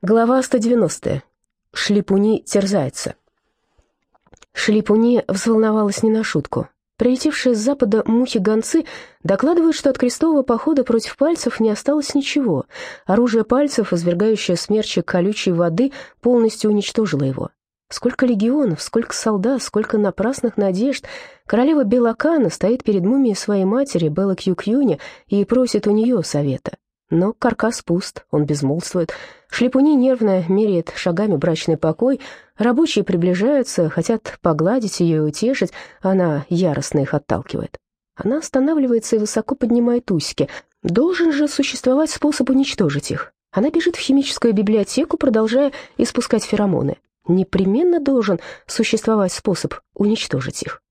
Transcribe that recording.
Глава 190. Шлипуни терзается. Шлипуни взволновалась не на шутку. Прилетевшие с запада мухи-гонцы докладывают, что от крестового похода против пальцев не осталось ничего. Оружие пальцев, извергающее смерчи колючей воды, полностью уничтожило его. Сколько легионов, сколько солдат, сколько напрасных надежд. Королева Белакана стоит перед мумией своей матери Белла Кью-Кьюни и просит у нее совета. Но каркас пуст, он безмолвствует. Шлепуни нервно меряет шагами брачный покой. Рабочие приближаются, хотят погладить ее и утешить. Она яростно их отталкивает. Она останавливается и высоко поднимает усики. Должен же существовать способ уничтожить их. Она бежит в химическую библиотеку, продолжая испускать феромоны. Непременно должен существовать способ уничтожить их.